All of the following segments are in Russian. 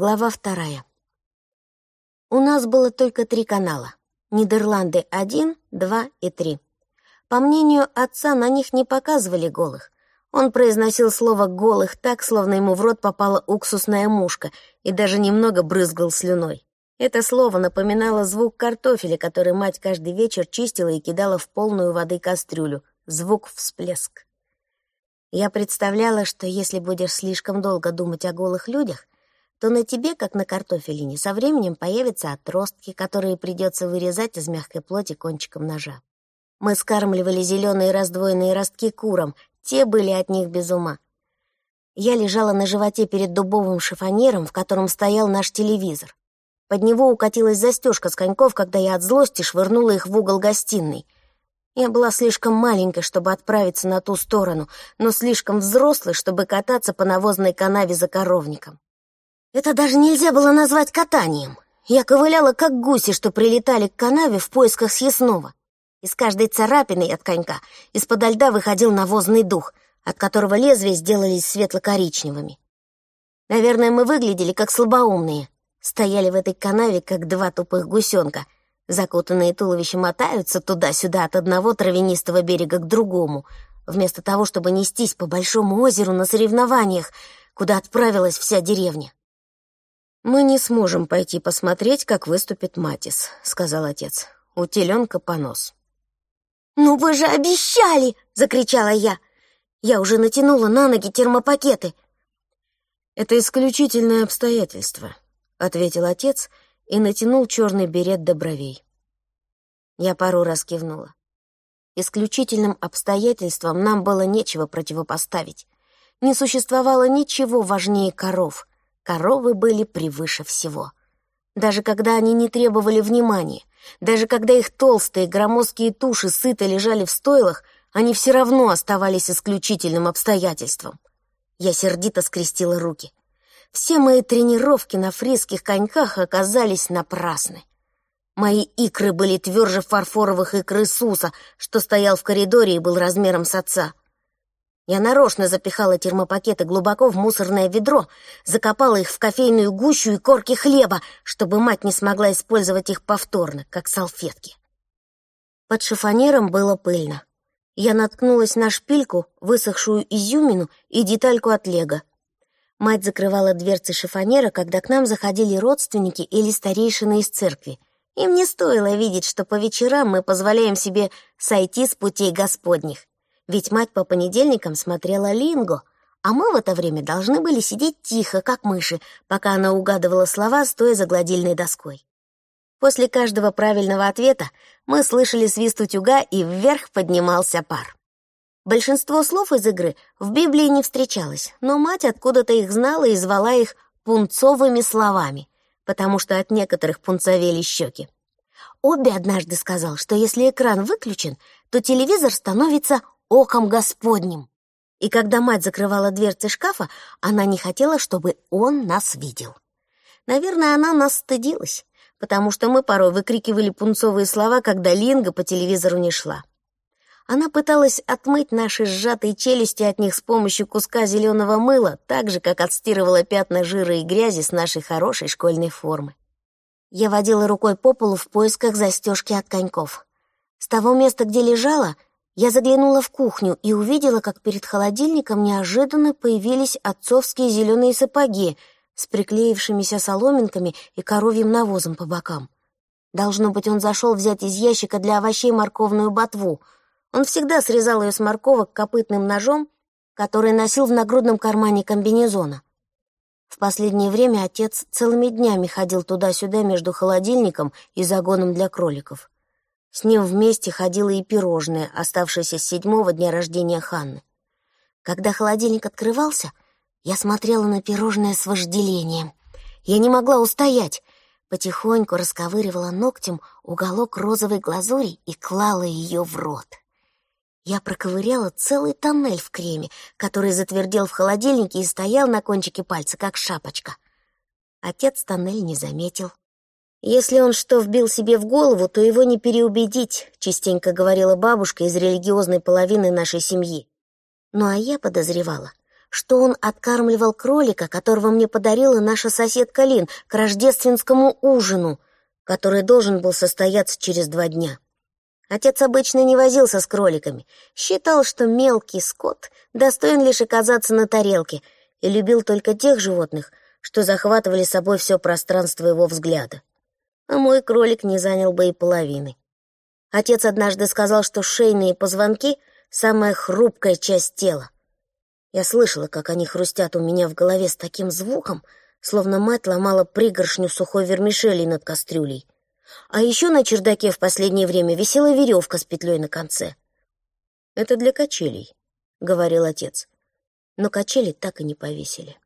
Глава вторая. У нас было только три канала. Нидерланды 1, 2 и 3. По мнению отца, на них не показывали голых. Он произносил слово «голых» так, словно ему в рот попала уксусная мушка, и даже немного брызгал слюной. Это слово напоминало звук картофеля, который мать каждый вечер чистила и кидала в полную воды кастрюлю. Звук всплеск. Я представляла, что если будешь слишком долго думать о голых людях, то на тебе, как на картофелине, со временем появятся отростки, которые придется вырезать из мягкой плоти кончиком ножа. Мы скармливали зеленые раздвоенные ростки курам, те были от них без ума. Я лежала на животе перед дубовым шифонером, в котором стоял наш телевизор. Под него укатилась застежка с коньков, когда я от злости швырнула их в угол гостиной. Я была слишком маленькой, чтобы отправиться на ту сторону, но слишком взрослой, чтобы кататься по навозной канаве за коровником. Это даже нельзя было назвать катанием. Я ковыляла, как гуси, что прилетали к канаве в поисках съестного. Из каждой царапины от конька из-под льда выходил навозный дух, от которого лезвия сделались светло-коричневыми. Наверное, мы выглядели как слабоумные. Стояли в этой канаве, как два тупых гусенка. Закутанные туловища мотаются туда-сюда от одного травянистого берега к другому, вместо того, чтобы нестись по большому озеру на соревнованиях, куда отправилась вся деревня. «Мы не сможем пойти посмотреть, как выступит Матис», — сказал отец. «У теленка понос». «Ну вы же обещали!» — закричала я. Я уже натянула на ноги термопакеты. «Это исключительное обстоятельство», — ответил отец и натянул черный берет до бровей. Я пару раз кивнула. Исключительным обстоятельством нам было нечего противопоставить. Не существовало ничего важнее коров — Коровы были превыше всего. Даже когда они не требовали внимания, даже когда их толстые громоздкие туши сыто лежали в стойлах, они все равно оставались исключительным обстоятельством. Я сердито скрестила руки. Все мои тренировки на фриских коньках оказались напрасны. Мои икры были тверже фарфоровых икр Иисуса, что стоял в коридоре и был размером с отца. Я нарочно запихала термопакеты глубоко в мусорное ведро, закопала их в кофейную гущу и корки хлеба, чтобы мать не смогла использовать их повторно, как салфетки. Под шифонером было пыльно. Я наткнулась на шпильку, высохшую изюмину и детальку от лего. Мать закрывала дверцы шифонера, когда к нам заходили родственники или старейшины из церкви. Им не стоило видеть, что по вечерам мы позволяем себе сойти с путей Господних. Ведь мать по понедельникам смотрела Линго, а мы в это время должны были сидеть тихо, как мыши, пока она угадывала слова, стоя за гладильной доской. После каждого правильного ответа мы слышали свист утюга, и вверх поднимался пар. Большинство слов из игры в Библии не встречалось, но мать откуда-то их знала и звала их пунцовыми словами, потому что от некоторых пунцовели щеки. Обе однажды сказал, что если экран выключен, то телевизор становится оком Господним. И когда мать закрывала дверцы шкафа, она не хотела, чтобы он нас видел. Наверное, она нас стыдилась, потому что мы порой выкрикивали пунцовые слова, когда Линга по телевизору не шла. Она пыталась отмыть наши сжатые челюсти от них с помощью куска зеленого мыла, так же, как отстирывала пятна жира и грязи с нашей хорошей школьной формы. Я водила рукой по полу в поисках застежки от коньков. С того места, где лежала, я заглянула в кухню и увидела, как перед холодильником неожиданно появились отцовские зеленые сапоги с приклеившимися соломинками и коровьим навозом по бокам. Должно быть, он зашел взять из ящика для овощей морковную ботву. Он всегда срезал ее с морковок копытным ножом, который носил в нагрудном кармане комбинезона. В последнее время отец целыми днями ходил туда-сюда между холодильником и загоном для кроликов. С ним вместе ходила и пирожное, оставшееся с седьмого дня рождения Ханны. Когда холодильник открывался, я смотрела на пирожное с вожделением. Я не могла устоять. Потихоньку расковыривала ногтем уголок розовой глазури и клала ее в рот. Я проковыряла целый тоннель в креме, который затвердел в холодильнике и стоял на кончике пальца, как шапочка. Отец тоннель не заметил. «Если он что вбил себе в голову, то его не переубедить», частенько говорила бабушка из религиозной половины нашей семьи. Ну а я подозревала, что он откармливал кролика, которого мне подарила наша соседка Лин к рождественскому ужину, который должен был состояться через два дня. Отец обычно не возился с кроликами, считал, что мелкий скот достоин лишь оказаться на тарелке и любил только тех животных, что захватывали собой все пространство его взгляда. А мой кролик не занял бы и половины. Отец однажды сказал, что шейные позвонки — самая хрупкая часть тела. Я слышала, как они хрустят у меня в голове с таким звуком, словно мать ломала пригоршню сухой вермишели над кастрюлей. А еще на чердаке в последнее время висела веревка с петлей на конце. «Это для качелей», — говорил отец. Но качели так и не повесили.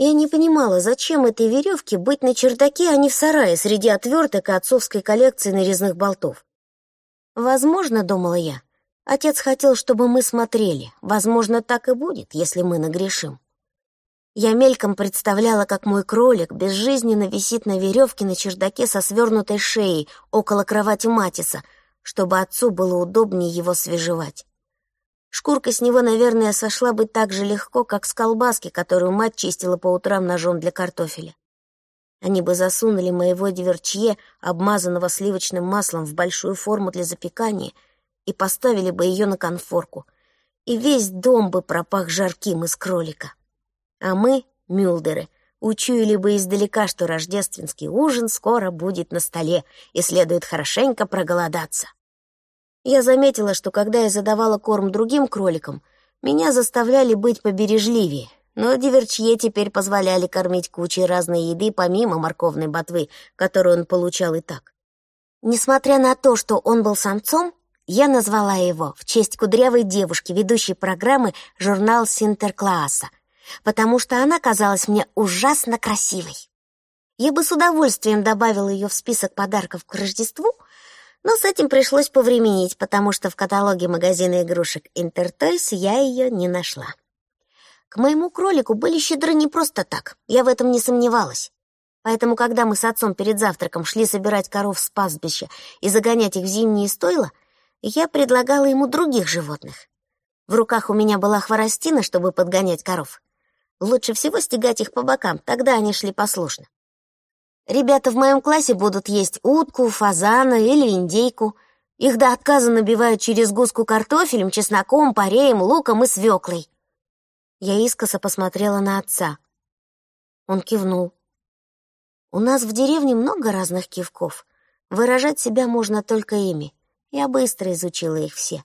Я не понимала, зачем этой веревке быть на чердаке, а не в сарае среди отверток и отцовской коллекции нарезных болтов. Возможно, думала я, отец хотел, чтобы мы смотрели. Возможно, так и будет, если мы нагрешим. Я мельком представляла, как мой кролик безжизненно висит на веревке на чердаке со свернутой шеей около кровати Матиса, чтобы отцу было удобнее его свежевать. Шкурка с него, наверное, сошла бы так же легко, как с колбаски, которую мать чистила по утрам ножом для картофеля. Они бы засунули моего диверчье, обмазанного сливочным маслом, в большую форму для запекания и поставили бы ее на конфорку, и весь дом бы пропах жарким из кролика. А мы, мюлдеры, учуяли бы издалека, что рождественский ужин скоро будет на столе, и следует хорошенько проголодаться. Я заметила, что когда я задавала корм другим кроликам, меня заставляли быть побережливее, но диверчье теперь позволяли кормить кучей разной еды помимо морковной ботвы, которую он получал и так. Несмотря на то, что он был самцом, я назвала его в честь кудрявой девушки, ведущей программы журнал Синтеркласса, потому что она казалась мне ужасно красивой. Я бы с удовольствием добавила ее в список подарков к Рождеству, но с этим пришлось повременить, потому что в каталоге магазина игрушек Интертойс я ее не нашла. К моему кролику были щедры не просто так, я в этом не сомневалась. Поэтому, когда мы с отцом перед завтраком шли собирать коров с пастбища и загонять их в зимние стойла, я предлагала ему других животных. В руках у меня была хворостина, чтобы подгонять коров. Лучше всего стегать их по бокам, тогда они шли послушно. Ребята в моем классе будут есть утку, фазана или индейку. Их до отказа набивают через гуску картофелем, чесноком, пареем, луком и свеклой. Я искоса посмотрела на отца. Он кивнул. У нас в деревне много разных кивков. Выражать себя можно только ими. Я быстро изучила их все.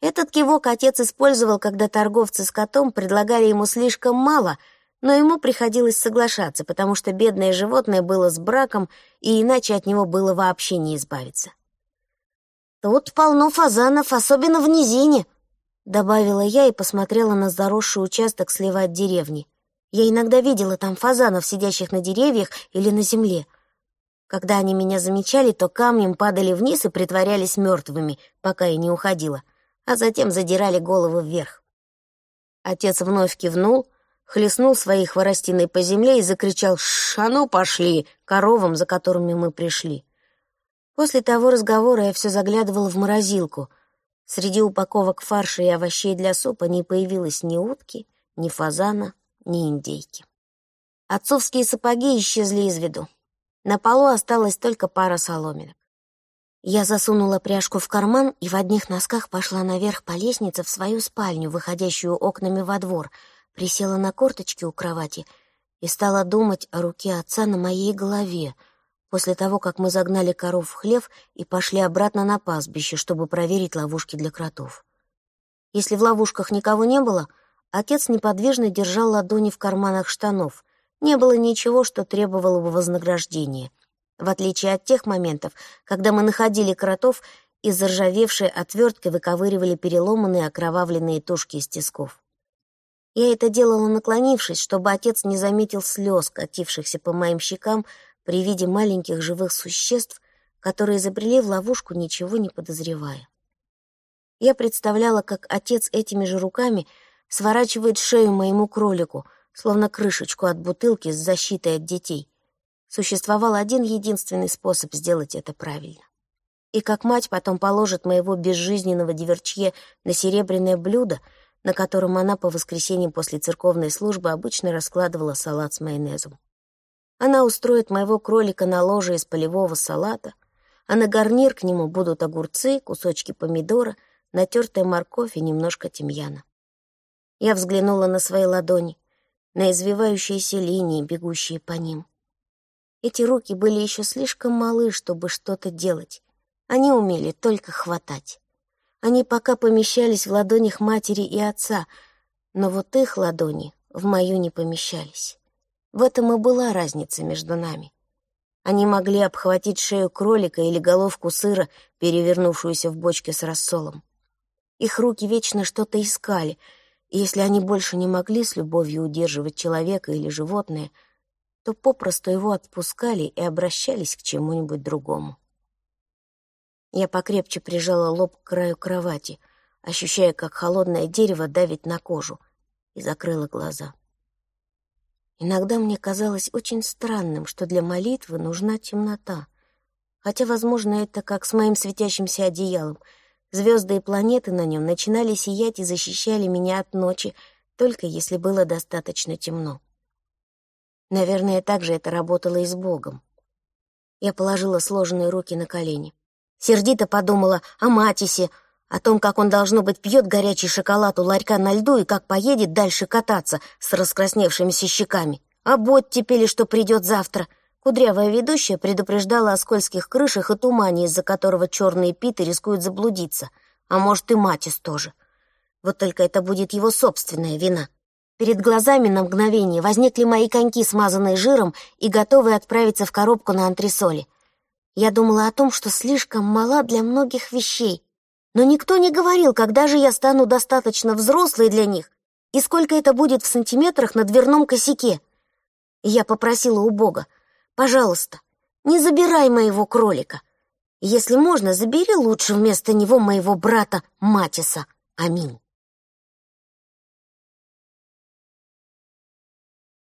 Этот кивок отец использовал, когда торговцы с котом предлагали ему слишком мало, но ему приходилось соглашаться, потому что бедное животное было с браком, и иначе от него было вообще не избавиться. «Тут полно фазанов, особенно в низине», — добавила я и посмотрела на заросший участок слева от деревни. Я иногда видела там фазанов, сидящих на деревьях или на земле. Когда они меня замечали, то камнем падали вниз и притворялись мертвыми, пока я не уходила — а затем задирали головы вверх. Отец вновь кивнул, хлестнул своей хворостиной по земле и закричал «Ш, а ну пошли!» коровам, за которыми мы пришли. После того разговора я все заглядывала в морозилку. Среди упаковок фарша и овощей для супа не появилось ни утки, ни фазана, ни индейки. Отцовские сапоги исчезли из виду. На полу осталась только пара соломинок. Я засунула пряжку в карман и в одних носках пошла наверх по лестнице в свою спальню, выходящую окнами во двор, присела на корточки у кровати и стала думать о руке отца на моей голове, после того, как мы загнали коров в хлев и пошли обратно на пастбище, чтобы проверить ловушки для кротов. Если в ловушках никого не было, отец неподвижно держал ладони в карманах штанов. Не было ничего, что требовало бы вознаграждения — в отличие от тех моментов, когда мы находили кротов и заржавевшей отверткой выковыривали переломанные окровавленные тушки из тисков. Я это делала, наклонившись, чтобы отец не заметил слез, катившихся по моим щекам при виде маленьких живых существ, которые забрели в ловушку, ничего не подозревая. Я представляла, как отец этими же руками сворачивает шею моему кролику, словно крышечку от бутылки с защитой от детей — Существовал один единственный способ сделать это правильно. И как мать потом положит моего безжизненного диверчье на серебряное блюдо, на котором она по воскресеньям после церковной службы обычно раскладывала салат с майонезом. Она устроит моего кролика на ложе из полевого салата, а на гарнир к нему будут огурцы, кусочки помидора, натертая морковь и немножко тимьяна. Я взглянула на свои ладони, на извивающиеся линии, бегущие по ним. Эти руки были еще слишком малы, чтобы что-то делать. Они умели только хватать. Они пока помещались в ладонях матери и отца, но вот их ладони в мою не помещались. В этом и была разница между нами. Они могли обхватить шею кролика или головку сыра, перевернувшуюся в бочке с рассолом. Их руки вечно что-то искали, и если они больше не могли с любовью удерживать человека или животное, то попросту его отпускали и обращались к чему-нибудь другому. Я покрепче прижала лоб к краю кровати, ощущая, как холодное дерево давит на кожу, и закрыла глаза. Иногда мне казалось очень странным, что для молитвы нужна темнота. Хотя, возможно, это как с моим светящимся одеялом. Звезды и планеты на нем начинали сиять и защищали меня от ночи, только если было достаточно темно. Наверное, так же это работало и с Богом. Я положила сложенные руки на колени. Сердито подумала о Матисе, о том, как он, должно быть, пьет горячий шоколад у ларька на льду и как поедет дальше кататься с раскрасневшимися щеками. А Бот теперь, что придет завтра. Кудрявая ведущая предупреждала о скользких крышах и тумане, из-за которого черные питы рискуют заблудиться. А может, и Матис тоже. Вот только это будет его собственная вина. Перед глазами на мгновение возникли мои коньки, смазанные жиром и готовые отправиться в коробку на антресоли. Я думала о том, что слишком мала для многих вещей, но никто не говорил, когда же я стану достаточно взрослой для них и сколько это будет в сантиметрах на дверном косяке. Я попросила у Бога, пожалуйста, не забирай моего кролика. Если можно, забери лучше вместо него моего брата Матиса. Аминь.